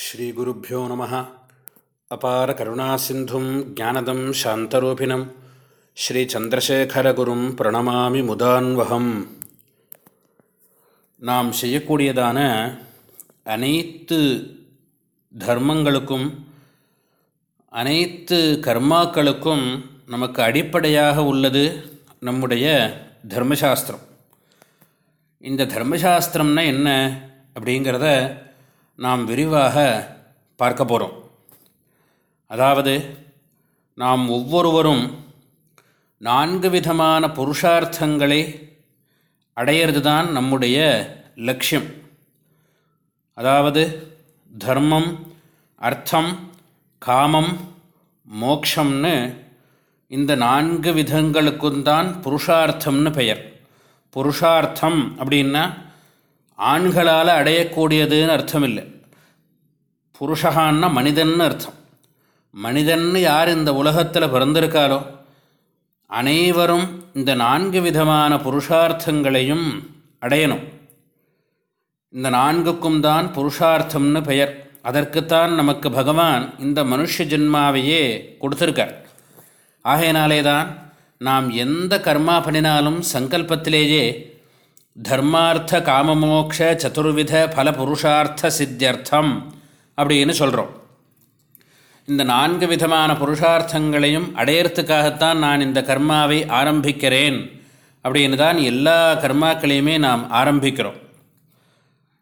ஸ்ரீகுருப்போ நம. அபார கருணாசிந்தும் ஜானதம் சாந்தரூபிணம். ஸ்ரீச்சந்திரசேகரகுரும் பிரணமாமி முதான்வகம். நாம் செய்யக்கூடியதான அனைத்து தர்மங்களுக்கும் அனைத்து கர்மாக்களுக்கும் நமக்கு அடிப்படையாக உள்ளது நம்முடைய தர்மசாஸ்திரம். இந்த தர்மசாஸ்திரம்னா என்ன அப்படிங்கிறத நாம் விரிவாக பார்க்க போகிறோம் அதாவது நாம் ஒவ்வொருவரும் நான்கு விதமான புருஷார்த்தங்களை அடையிறது தான் நம்முடைய லட்சியம். அதாவது தர்மம் அர்த்தம் காமம் மோக்ஷம்னு இந்த நான்கு விதங்களுக்கும் தான் புருஷார்த்தம்னு பெயர். புருஷார்த்தம் அப்படின்னா ஆண்களால் அடையக்கூடியதுன்னு அர்த்தம் இல்லை புருஷகான்னா மனிதன்னு அர்த்தம். மனிதன்னு யார் இந்த உலகத்தில் பிறந்திருக்காலோ அனைவரும் இந்த நான்கு விதமான புருஷார்த்தங்களையும் அடையணும். இந்த நான்குக்கும் தான் புருஷார்த்தம்னு பெயர். அதற்குத்தான் நமக்கு பகவான் இந்த மனுஷ ஜென்மாவையே கொடுத்துருக்கார். ஆகையினாலே தான் நாம் எந்த கர்மா பண்ணினாலும் சங்கல்பத்திலேயே தர்மார்த்த காமமோக்ஷ சதுர்வித பல புருஷார்த்த சித்தியர்த்தம் அப்படின்னு சொல்கிறோம் இந்த நான்கு விதமான புருஷார்த்தங்களையும் அடையறதுக்காகத்தான் நான் இந்த கர்மாவை ஆரம்பிக்கிறேன் அப்படின்னு தான் எல்லா கர்மாக்களையுமே நாம் ஆரம்பிக்கிறோம்.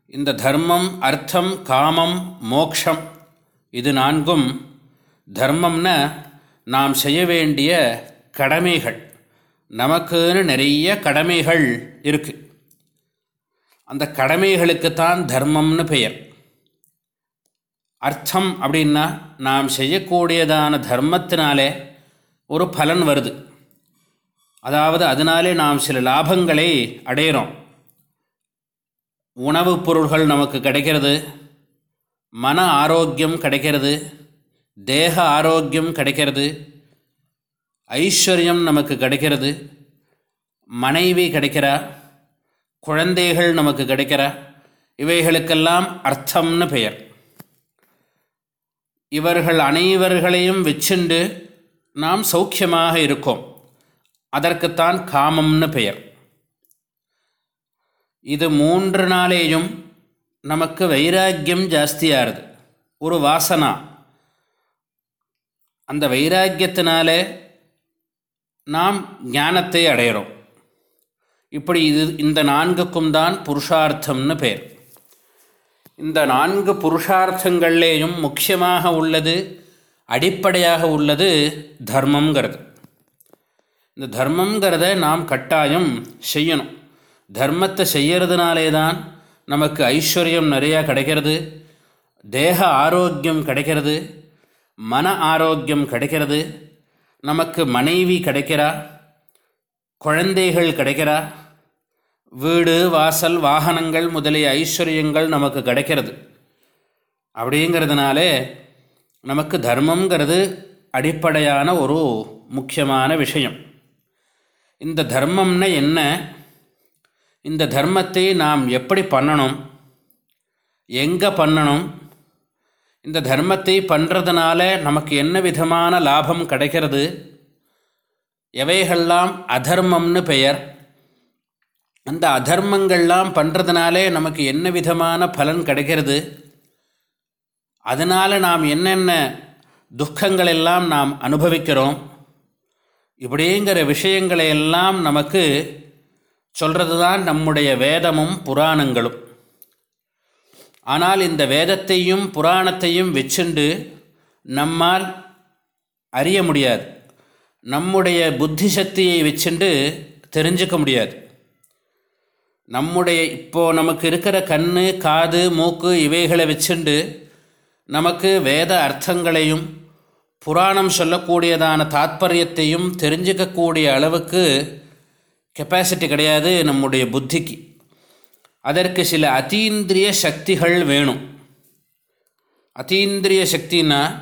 இந்த தர்மம் அர்த்தம் காமம் மோக்ஷம் இது நான்கும். தர்மம்னா நாம் செய்ய வேண்டிய கடமைகள். நமக்குன்னு நிறைய கடமைகள் இருக்குது அந்த கடமைகளுக்குத்தான் தர்மம்னு பெயர். அர்த்தம் அப்படின்னா நாம் செய்யக்கூடியதான தர்மத்தினாலே ஒரு பலன் வருது. அதாவது அதனாலே நாம் சில லாபங்களை அடையிறோம். உணவுப் பொருள்கள் நமக்கு கிடைக்கிறது மன ஆரோக்கியம் கிடைக்கிறது தேக ஆரோக்கியம் கிடைக்கிறது ஐஸ்வர்யம் நமக்கு கிடைக்கிறது மனைவி கிடைக்கிறா குழந்தைகள் நமக்கு கிடைக்கிற இவைகளுக்கெல்லாம் அர்த்தம்னு பெயர். இவர்கள் அனைவர்களையும் வச்சுண்டு நாம் சௌக்கியமாக இருக்கோம். அதற்குத்தான் காமம்னு பெயர். இது மூன்று நாளேயும் நமக்கு வைராக்கியம் ஜாஸ்தியாகுது ஒரு வாசனா. அந்த வைராக்கியத்தினாலே நாம் ஞானத்தை அடையிறோம். இப்படி இது இந்த நான்குக்கும் தான் புருஷார்த்தம்னு பேர். இந்த நான்கு புருஷார்த்தங்கள்லேயும் முக்கியமாக உள்ளது அடிப்படையாக உள்ளது தர்மங்கிறது இந்த தர்மங்கிறத நாம் கட்டாயம் செய்யணும். தர்மத்தை செய்யறதுனாலே தான் நமக்கு ஐஸ்வர்யம் நிறையா கிடைக்கிறது தேக ஆரோக்கியம் கிடைக்கிறது மன ஆரோக்கியம் கிடைக்கிறது நமக்கு மனைவி கிடைக்கிறா குழந்தைகள் கிடைக்கிறா வீடு வாசல் வாகனங்கள் முதலிய ஐஸ்வர்யங்கள் நமக்கு கிடைக்கிறது. அப்படிங்கிறதுனாலே நமக்கு தர்மங்கிறது அடிப்படையான ஒரு முக்கியமான விஷயம். இந்த தர்மம்னா என்ன? இந்த தர்மத்தை நாம் எப்படி பண்ணணும்? எங்கே பண்ணணும்? இந்த தர்மத்தை பண்ணுறதுனால நமக்கு என்ன விதமான லாபம் கிடைக்கிறது? எவைகள்லாம் அதர்மம்னு பெயர்? அந்த அதர்மங்கள்லாம் பண்ணுறதுனாலே நமக்கு என்ன விதமான பலன் கிடைக்கிறது? அதனால் நாம் என்னென்ன துக்கங்கள் எல்லாம் நாம் அனுபவிக்கிறோம்? இப்படிங்கிற விஷயங்களை எல்லாம் நமக்கு சொல்கிறது தான் நம்முடைய வேதமும் புராணங்களும். ஆனால் இந்த வேதத்தையும் புராணத்தையும் வச்சுண்டு நம்மால் அறிய முடியாது. நம்முடைய புத்தி சக்தியை வச்சுண்டு தெரிஞ்சுக்க முடியாது. நம்முடைய இப்போது நமக்கு இருக்கிற கண் காது மூக்கு இவைகளை வச்சுண்டு நமக்கு வேத அர்த்தங்களையும் புராணம் சொல்லக்கூடியதான தாத்பரியத்தையும் தெரிஞ்சிக்கக்கூடிய அளவுக்கு கெப்பாசிட்டி கிடையாது நம்முடைய புத்திக்கு. அதற்கு சில அதீந்திரிய சக்திகள் வேணும். அத்தீந்திரிய சக்தின்னா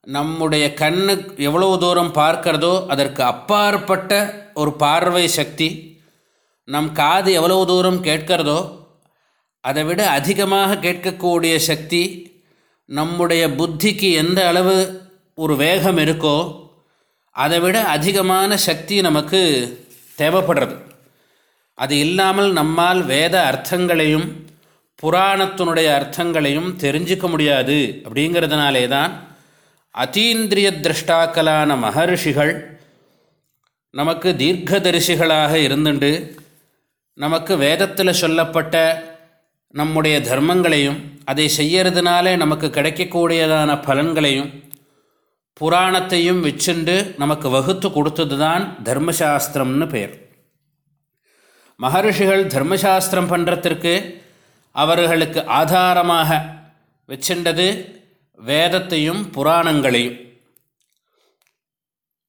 நம்முடைய கண்ணு எவ்வளோ தூரம் பார்க்கிறதோ அதற்கு அப்பாற்பட்ட ஒரு பார்வை சக்தி நம் காது எவ்வளவு தூரம் கேட்கிறதோ அதை விட அதிகமாக கேட்கக்கூடிய சக்தி நம்முடைய புத்திக்கு எந்த அளவு ஒரு வேகம் இருக்கோ அதை விட அதிகமான சக்தி நமக்கு தேவைப்படுறது. அது இல்லாமல் நம்மால் வேத அர்த்தங்களையும் புராணத்தினுடைய அர்த்தங்களையும் தெரிஞ்சிக்க முடியாது. அப்படிங்கிறதுனாலே தான் அதீந்திரிய திருஷ்டாக்களான மகர்ஷிகள் நமக்கு தீர்க்கதரிசிகளாக இருந்துண்டு நமக்கு வேதத்தில் சொல்லப்பட்ட நம்முடைய தர்மங்களையும் அதை செய்யறதுனாலே நமக்கு கிடைக்கக்கூடியதான பலன்களையும் புராணத்தையும் வச்சுண்டு நமக்கு வகுத்து கொடுத்தது தான் தர்மசாஸ்திரம்னு பெயர் மகர்ஷிகள் தர்மசாஸ்திரம் பண்ணுறதுக்கு அவர்களுக்கு ஆதாரமாக வச்சுண்டது வேதத்தையும் புராணங்களையும்.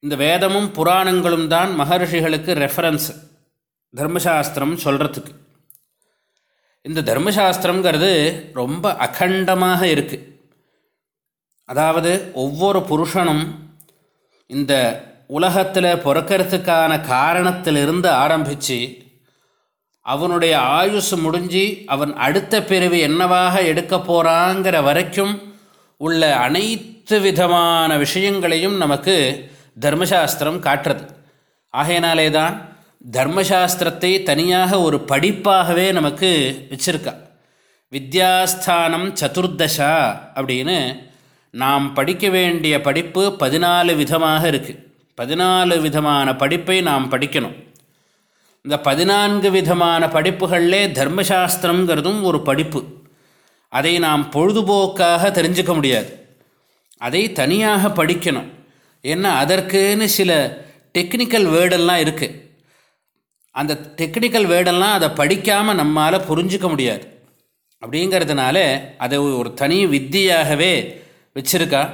இந்த வேதமும் புராணங்களும் தான் மகர்ஷிகளுக்கு ரெஃபரன்ஸ் தர்மசாஸ்திரம் சொல்கிறதுக்கு இந்த தர்மசாஸ்திரங்கிறது ரொம்ப அகண்டமாக இருக்குது அதாவது ஒவ்வொரு புருஷனும் இந்த உலகத்தில் பிறக்கிறதுக்கான காரணத்திலிருந்து ஆரம்பித்து அவனுடைய ஆயுஸ் முடிஞ்சு அவன் அடுத்த பிரிவு என்னவாக எடுக்க போகிறாங்கிற வரைக்கும் உள்ள அனைத்து விதமான விஷயங்களையும் நமக்கு தர்மசாஸ்திரம் காட்டுறது. ஆகையினாலே தான் தர்மசாஸ்திரத்தை தனியாக ஒரு படிப்பாகவே நமக்கு வச்சிருக்கா. வித்யாஸ்தானம் சதுர்தசா அப்படின்னு நாம் படிக்க வேண்டிய படிப்பு பதினாலு விதமாக இருக்குது பதினாலு விதமான படிப்பை நாம் படிக்கணும். இந்த பதினான்கு விதமான படிப்புகளிலே தர்மசாஸ்திரங்கிறதும் ஒரு படிப்பு. அதை நாம் பொழுதுபோக்காக தெரிஞ்சுக்க முடியாது. அதை தனியாக படிக்கணும். ஏன்னா அதற்குன்னு சில டெக்னிக்கல் வேர்டெல்லாம் இருக்குது அந்த டெக்னிக்கல் வேர்டெல்லாம் அதை படிக்காமல் நம்மால் புரிஞ்சிக்க முடியாது. அப்படிங்கிறதுனால அதை ஒரு தனி வித்தியாகவே வச்சிருக்கா.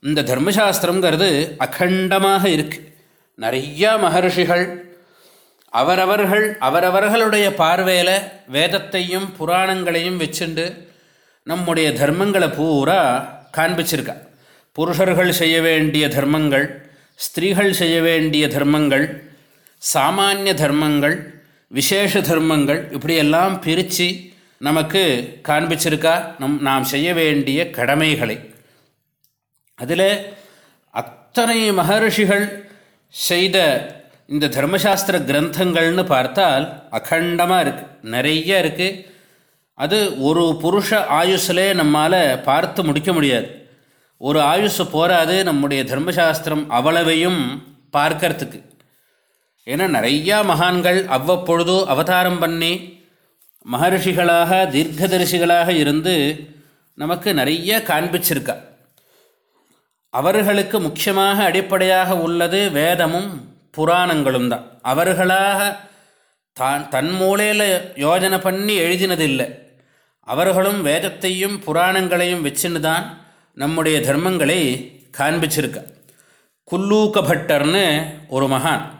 இந்த தர்மசாஸ்திரங்கிறது அகண்டமாக இருக்குது நிறையா மகர்ஷிகள் அவரவர்கள் அவரவர்களுடைய பார்வையில் வேதத்தையும் புராணங்களையும் வச்சுண்டு நம்முடைய தர்மங்களை பூரா காண்பிச்சிருக்கா. புருஷர்கள் செய்ய வேண்டிய தர்மங்கள் ஸ்திரீகள் செய்ய வேண்டிய தர்மங்கள் சாமானிய தர்மங்கள் விசேஷ தர்மங்கள் இப்படியெல்லாம் பிரித்து நமக்கு காண்பிச்சிருக்கா? நம் நாம் செய்ய வேண்டிய கடமைகளை. அதில் அத்தனை மகர்ஷிகள் செய்த இந்த தர்மசாஸ்திர கிரந்தங்கள்னு பார்த்தால் அகண்டமாக இருக்குது நிறைய இருக்குது அது ஒரு புருஷ ஆயுஸில் நம்மால் பார்த்து முடிக்க முடியாது. ஒரு ஆயுஷ் போராது நம்முடைய தர்மசாஸ்திரம் அவ்வளவையும் பார்க்கறதுக்கு. ஏன்னா நிறையா மகான்கள் அவ்வப்பொழுது அவதாரம் பண்ணி மகர்ஷிகளாக தீர்க்கதரிசிகளாக இருந்து நமக்கு நிறைய காண்பிச்சிருக்கா. அவர்களுக்கு முக்கியமாக அடிப்படையாக உள்ளது வேதமும் புராணங்களும் தான். அவர்களாக தான் தன் மூலையில் யோஜனை பண்ணி எழுதினதில்லை. அவர்களும் வேதத்தையும் புராணங்களையும் வச்சுன்னு தான் நம்முடைய தர்மங்களை காண்பிச்சிருக்க. குல்லூக்க பட்டர்னு ஒரு மகான்.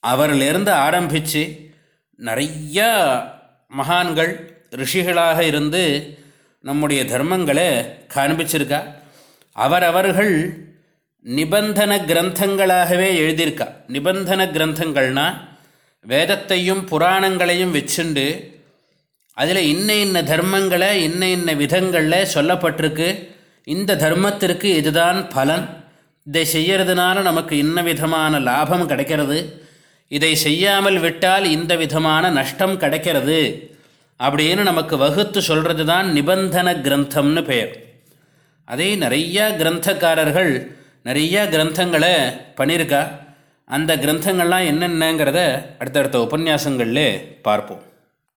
அவரிலிருந்து ஆரம்பித்து நிறையா மகான்கள் ரிஷிகளாக இருந்து நம்முடைய தர்மங்களை காண்பிச்சிருக்கா. அவரவர்கள் நிபந்தன கிரந்தங்களாகவே எழுதியிருக்கா. நிபந்தன கிரந்தங்கள்னா வேதத்தையும் புராணங்களையும் வச்சுண்டு அதில் இன்ன இன்ன தர்மங்களை இன்ன இன்ன விதங்களில் சொல்லப்பட்டிருக்கு. இந்த தர்மத்திற்கு இதுதான் பலன். இதை செய்யறதுனால நமக்கு இன்ன விதமான லாபம் கிடைக்கிறது. இதை செய்யாமல் விட்டால் இந்த விதமான நஷ்டம் கிடைக்கிறது அப்படின்னு நமக்கு வகுத்து சொல்கிறது தான் நிபந்தன கிரந்தம்னு பெயர். அதே நிறையா கிரந்தக்காரர்கள் நிறையா கிரந்தங்களை பண்ணியிருக்கா. அந்த கிரந்தங்கள்லாம் என்னென்னங்கிறத அடுத்தடுத்த உபன்யாசங்களில் பார்ப்போம்.